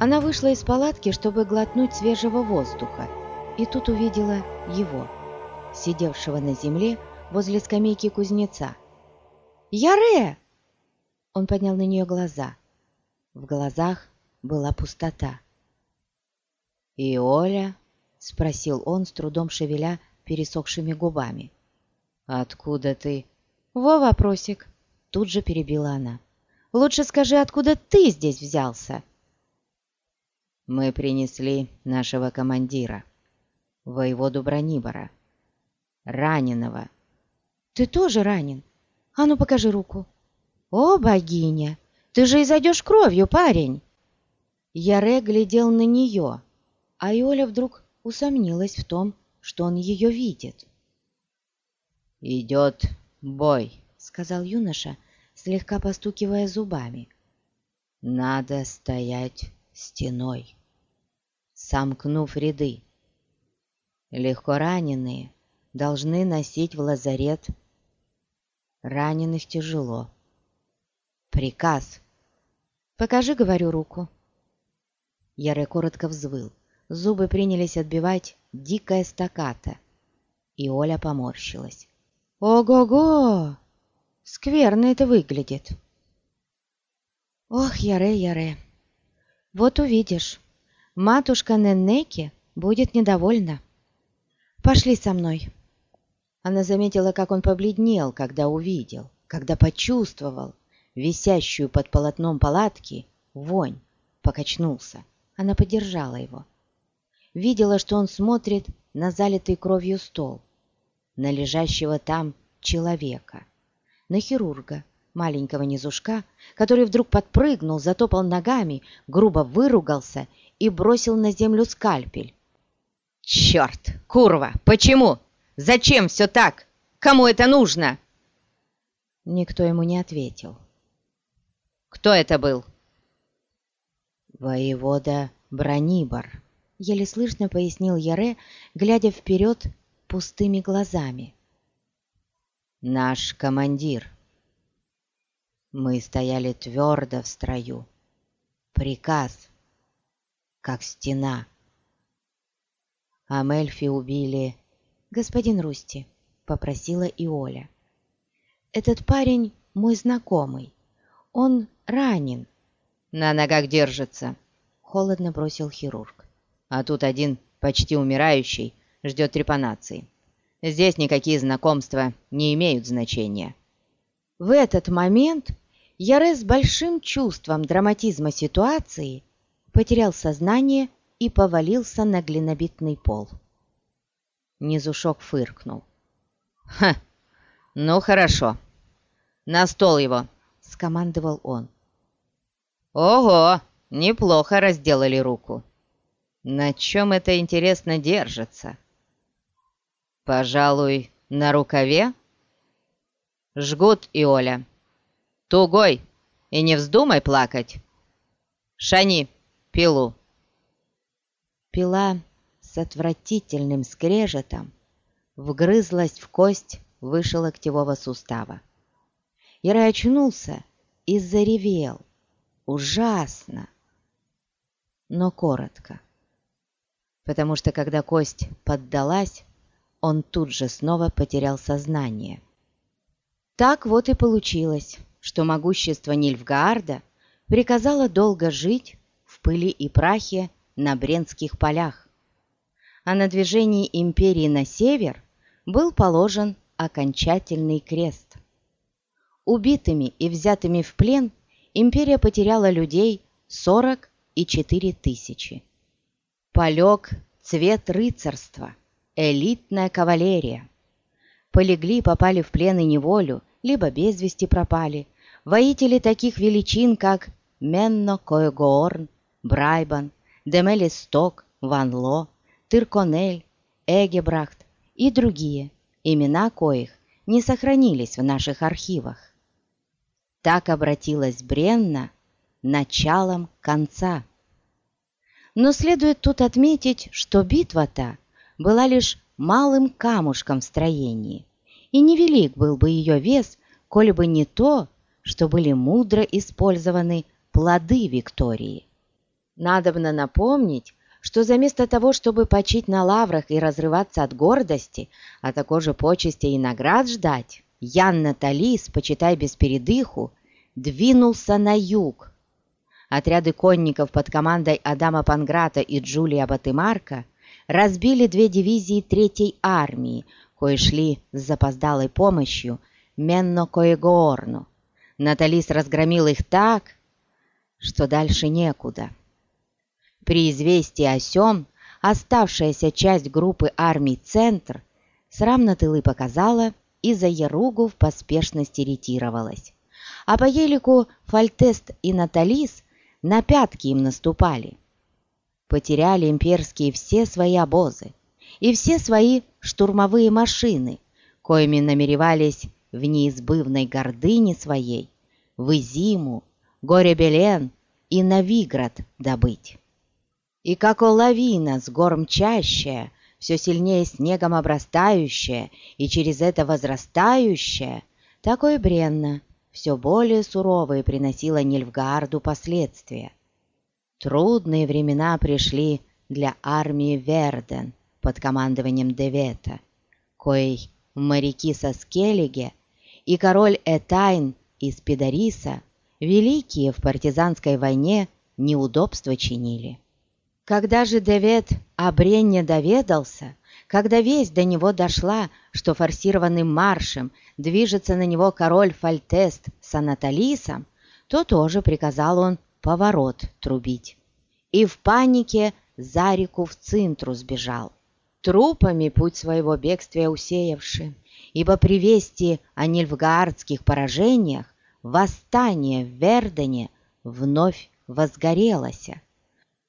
Она вышла из палатки, чтобы глотнуть свежего воздуха, и тут увидела его, сидевшего на земле возле скамейки кузнеца. «Яре!» Он поднял на нее глаза. В глазах была пустота. «И Оля?» — спросил он, с трудом шевеля пересохшими губами. «Откуда ты?» «Во вопросик!» — тут же перебила она. «Лучше скажи, откуда ты здесь взялся?» «Мы принесли нашего командира, воеводу Бронибора, раненого». «Ты тоже ранен? А ну покажи руку!» «О, богиня! Ты же изойдешь кровью, парень!» Яре глядел на нее, а Иоля вдруг усомнилась в том, что он ее видит. «Идет бой», — сказал юноша, слегка постукивая зубами. «Надо стоять стеной, сомкнув ряды. Легко раненые должны носить в лазарет. Раненых тяжело. Приказ. «Покажи, — говорю, — руку». Яре коротко взвыл. Зубы принялись отбивать дикая стаката, и Оля поморщилась. «Ого-го! Скверно это выглядит!» «Ох, Яре, Яре! Вот увидишь, матушка Неннеки будет недовольна. Пошли со мной!» Она заметила, как он побледнел, когда увидел, когда почувствовал висящую под полотном палатки вонь, покачнулся. Она поддержала его видела, что он смотрит на залитый кровью стол, на лежащего там человека, на хирурга, маленького низушка, который вдруг подпрыгнул, затопал ногами, грубо выругался и бросил на землю скальпель. «Черт! Курва! Почему? Зачем все так? Кому это нужно?» Никто ему не ответил. «Кто это был?» «Воевода Бронибор», еле слышно пояснил Яре, глядя вперед пустыми глазами. «Наш командир. Мы стояли твердо в строю. Приказ, как стена. А Мельфи убили...» «Господин Русти», — попросила Иоля. «Этот парень мой знакомый. Он ранен». «На ногах держится», — холодно бросил хирург а тут один почти умирающий ждет трепанации. Здесь никакие знакомства не имеют значения. В этот момент Яре с большим чувством драматизма ситуации потерял сознание и повалился на глинобитный пол. Низушок фыркнул. «Ха! Ну хорошо. На стол его!» — скомандовал он. «Ого! Неплохо разделали руку!» На чем это, интересно, держится? Пожалуй, на рукаве? Жгут и Оля. Тугой, и не вздумай плакать. Шани, пилу. Пила с отвратительным скрежетом вгрызлась в кость выше локтевого сустава. Ира очнулся и заревел. Ужасно, но коротко потому что когда кость поддалась, он тут же снова потерял сознание. Так вот и получилось, что могущество Нильфгаарда приказало долго жить пыли и прахе на Бренских полях, а на движении империи на север был положен окончательный крест. Убитыми и взятыми в плен империя потеряла людей 44 тысячи полег цвет рыцарства, элитная кавалерия. Полегли, попали в плен и неволю, либо без вести пропали, воители таких величин, как Менно Коегоорн, Брайбан, Демелисток, Ван Ло, Тырконель, Эгебрахт и другие, имена коих не сохранились в наших архивах. Так обратилась Бренна началом конца. Но следует тут отметить, что битва-то была лишь малым камушком в строении, и невелик был бы ее вес, коли бы не то, что были мудро использованы плоды Виктории. Надобно напомнить, что заместо того, чтобы почить на лаврах и разрываться от гордости, а такой же почести и наград ждать, Ян Наталис, почитай без передыху, двинулся на юг. Отряды конников под командой Адама Панграта и Джулия Батымарка разбили две дивизии Третьей армии, кои шли с запоздалой помощью Менно Коегоорну. Наталис разгромил их так, что дальше некуда. При известии о сём оставшаяся часть группы армий «Центр» срам на тылы показала и за Яругу в поспешности ретировалась. А по елику Фальтест и Наталис на пятки им наступали. Потеряли имперские все свои обозы и все свои штурмовые машины, коими намеревались в неизбывной гордыне своей в Изиму, Горе-Белен и Новиград добыть. И как лавина с гор мчащая, все сильнее снегом обрастающая и через это возрастающая, такое бренно, все более суровые приносило Нильфгаарду последствия. Трудные времена пришли для армии Верден под командованием Девета, коей моряки со Скеллиге и король Этайн из Педариса, великие в партизанской войне, неудобства чинили. Когда же Девет о Бренне доведался, когда весть до него дошла, что форсированным маршем движется на него король Фальтест с Анатолисом, то тоже приказал он поворот трубить. И в панике за реку в Цинтру сбежал, трупами путь своего бегствия усеявши, ибо при вести о нильфгаардских поражениях восстание в Вердене вновь возгорелось.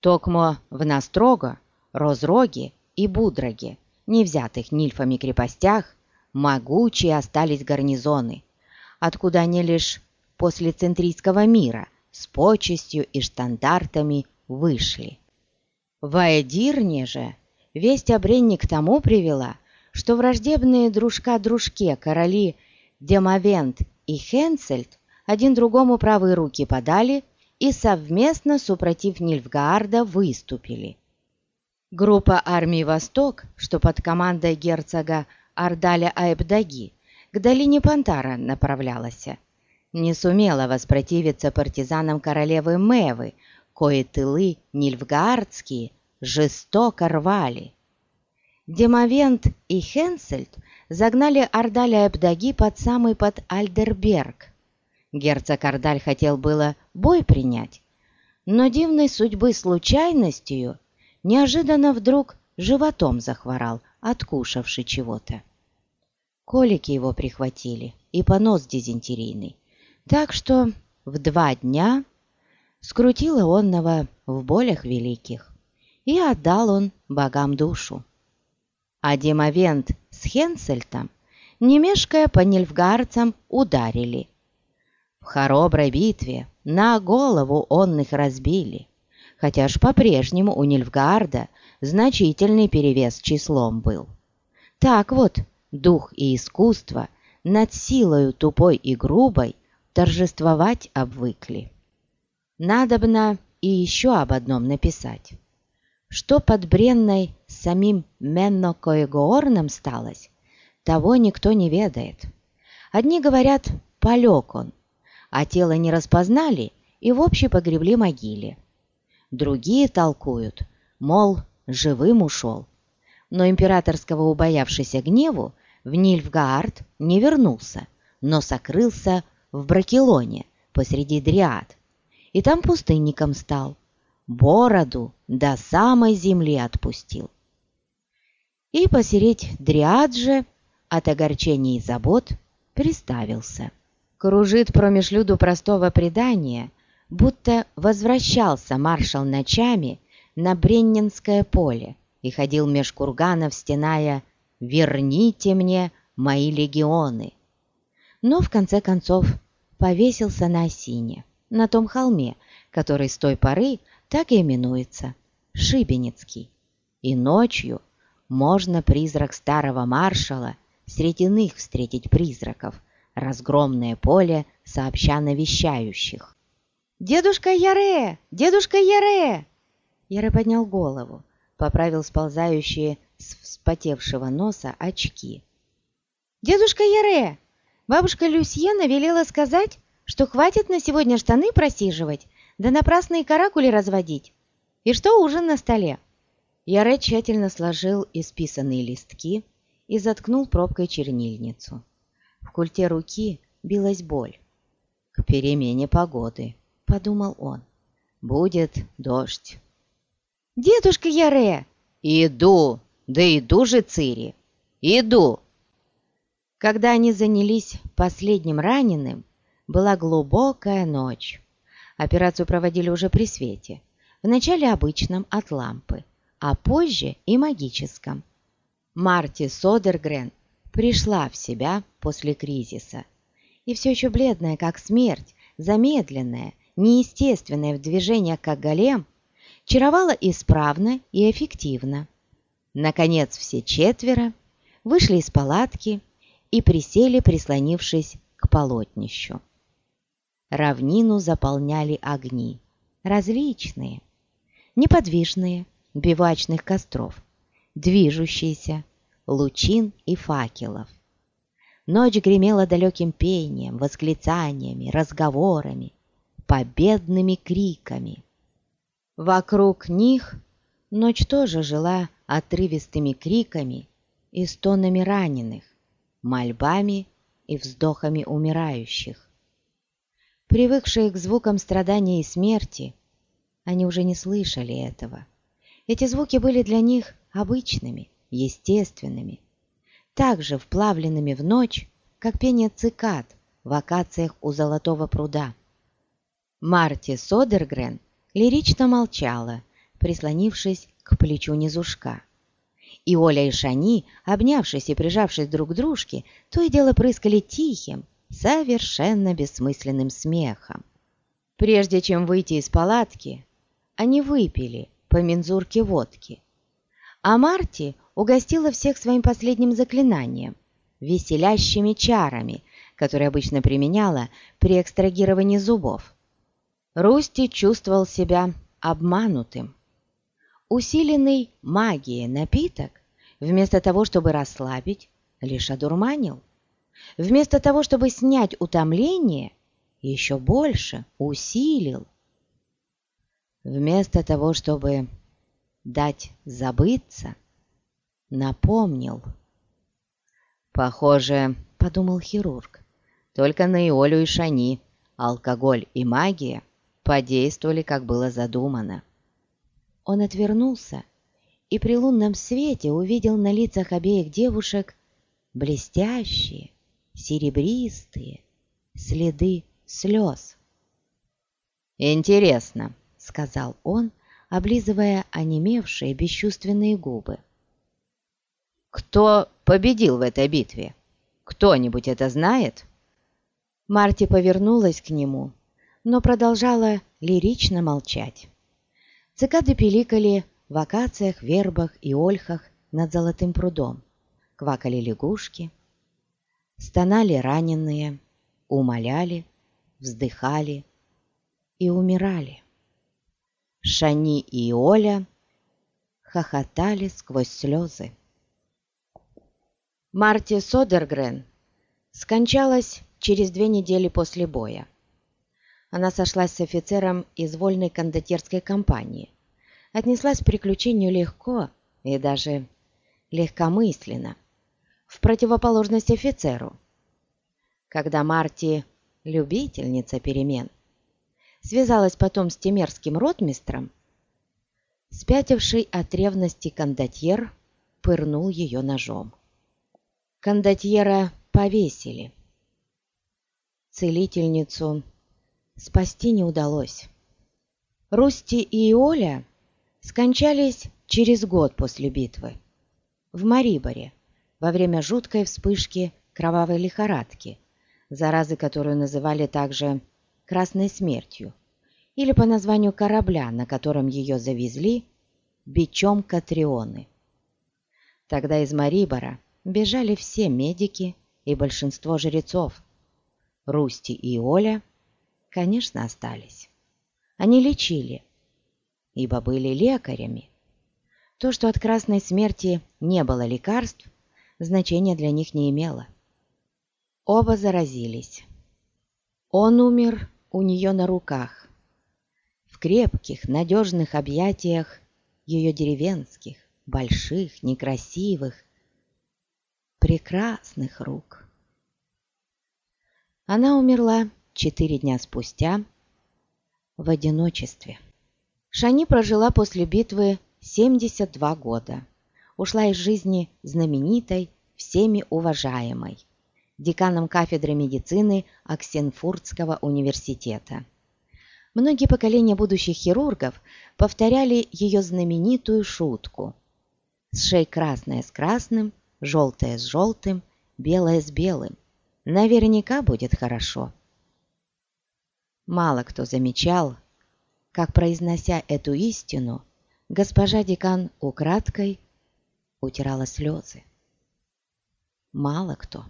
Токмо в Настрого, Розроге и Будроге, не взятых нильфами крепостях, могучие остались гарнизоны, откуда они лишь после центрийского мира с почестью и штандартами вышли. В Аэдирне же весть о Бренне к тому привела, что враждебные дружка дружке короли Демовент и Хенцельд один другому правые руки подали и совместно, супротив Нильфгаарда, выступили. Группа армий «Восток», что под командой герцога Ардаля Айбдаги, к долине Пантара направлялась, не сумела воспротивиться партизанам королевы Мевы, кои тылы нильфгаардские жестоко рвали. Демовент и Хенсельд загнали Ардаля Айбдаги под самый под Альдерберг, Герцог Ардаль хотел было бой принять, но дивной судьбы случайностью неожиданно вдруг животом захворал, откушавший чего-то. Колики его прихватили и понос дизентерийный, так что в два дня скрутило онного в болях великих, и отдал он богам душу. А Демовент с Хенсельтом, не мешкая по нильфгарцам, ударили, в хороброй битве на голову он их разбили, хотя ж по-прежнему у Нильфгарда значительный перевес числом был. Так вот, дух и искусство над силою тупой и грубой торжествовать обвыкли. Надобно и еще об одном написать. Что под Бренной самим Менно Коегоорном сталось, того никто не ведает. Одни говорят, полег он, а тело не распознали и в общей погребли могиле. Другие толкуют, мол, живым ушел. Но императорского убоявшийся гневу в Нильфгаард не вернулся, но сокрылся в Бракелоне посреди дриад, и там пустынником стал, бороду до самой земли отпустил. И посереть дриад же от огорчений и забот приставился кружит промеж люду простого предания, будто возвращался маршал ночами на Бреннинское поле и ходил меж курганов, стеная «Верните мне мои легионы!» Но в конце концов повесился на осине, на том холме, который с той поры так и именуется Шибеницкий. И ночью можно призрак старого маршала среди иных встретить призраков – разгромное поле сообща навещающих. «Дедушка Яре! Дедушка Яре!» Яре поднял голову, поправил сползающие с вспотевшего носа очки. «Дедушка Яре, бабушка Люсьена велела сказать, что хватит на сегодня штаны просиживать, да напрасные каракули разводить. И что ужин на столе?» Яре тщательно сложил исписанные листки и заткнул пробкой чернильницу. В культе руки билась боль. «К перемене погоды», — подумал он. «Будет дождь». «Дедушка Яре!» «Иду! Да иду же, Цири! Иду!» Когда они занялись последним раненым, была глубокая ночь. Операцию проводили уже при свете. Вначале обычном от лампы, а позже и магическом. Марти Содергрен пришла в себя после кризиса. И все еще бледная, как смерть, замедленная, неестественная в движениях, как голем, чаровала исправно и эффективно. Наконец все четверо вышли из палатки и присели, прислонившись к полотнищу. Равнину заполняли огни, различные, неподвижные, бивачных костров, движущиеся, лучин и факелов. Ночь гремела далеким пением, восклицаниями, разговорами, победными криками. Вокруг них ночь тоже жила отрывистыми криками и стонами раненых, мольбами и вздохами умирающих. Привыкшие к звукам страдания и смерти, они уже не слышали этого. Эти звуки были для них обычными, естественными, также вплавленными в ночь, как пение цикад в акациях у Золотого пруда. Марти Содергрен лирично молчала, прислонившись к плечу низушка. И Оля и Шани, обнявшись и прижавшись друг к дружке, то и дело прыскали тихим, совершенно бессмысленным смехом. Прежде чем выйти из палатки, они выпили по мензурке водки. А Марти угостила всех своим последним заклинанием, веселящими чарами, которые обычно применяла при экстрагировании зубов. Русти чувствовал себя обманутым. Усиленный магией напиток, вместо того, чтобы расслабить, лишь одурманил. Вместо того, чтобы снять утомление, еще больше усилил. Вместо того, чтобы дать забыться, напомнил. «Похоже, — подумал хирург, — только на Иолю и Шани алкоголь и магия подействовали, как было задумано». Он отвернулся и при лунном свете увидел на лицах обеих девушек блестящие, серебристые следы слез. «Интересно», — сказал он, облизывая онемевшие бесчувственные губы. «Кто победил в этой битве? Кто-нибудь это знает?» Марти повернулась к нему, но продолжала лирично молчать. Цикады пиликали в акациях, вербах и ольхах над золотым прудом. Квакали лягушки, стонали раненые, умоляли, вздыхали и умирали. Шани и Оля хохотали сквозь слезы. Марти Содергрен скончалась через две недели после боя. Она сошлась с офицером из вольной кондотерской компании, отнеслась к приключению легко и даже легкомысленно, в противоположность офицеру. Когда Марти, любительница перемен, связалась потом с темерским ротмистром, спятивший от ревности кондотьер пырнул ее ножом. Кондотьера повесили. Целительницу спасти не удалось. Русти и Оля скончались через год после битвы в Мариборе во время жуткой вспышки кровавой лихорадки, заразы которую называли также «красной смертью», или по названию корабля, на котором ее завезли, бичом Катрионы. Тогда из Марибора бежали все медики и большинство жрецов. Русти и Оля конечно, остались. Они лечили. ибо были лекарями. То, что от красной смерти не было лекарств, значения для них не имело. Оба заразились. Он умер у нее на руках, в крепких, надежных объятиях ее деревенских, больших, некрасивых, прекрасных рук. Она умерла четыре дня спустя в одиночестве. Шани прожила после битвы 72 года. Ушла из жизни знаменитой, всеми уважаемой, деканом кафедры медицины Оксенфуртского университета. Многие поколения будущих хирургов повторяли ее знаменитую шутку. Сшей красное с красным, желтое с желтым, белое с белым. Наверняка будет хорошо. Мало кто замечал, как, произнося эту истину, госпожа декан украдкой утирала слезы. Мало кто.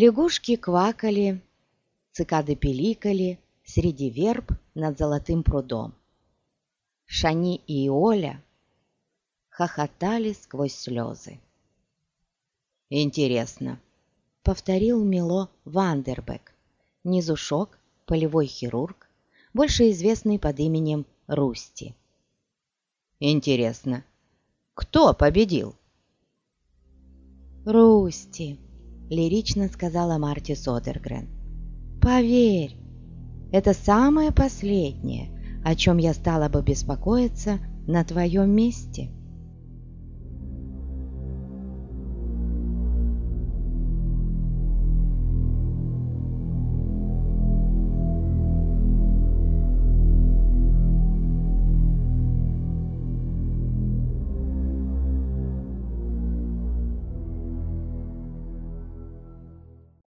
Лягушки квакали, цикады пиликали среди верб над золотым прудом. Шани и Оля хохотали сквозь слезы. «Интересно», — повторил Мило Вандербек, низушок, полевой хирург, больше известный под именем Русти. «Интересно, кто победил?» «Русти», — лирично сказала Марти Содергрен. «Поверь, это самое последнее, о чем я стала бы беспокоиться на твоем месте».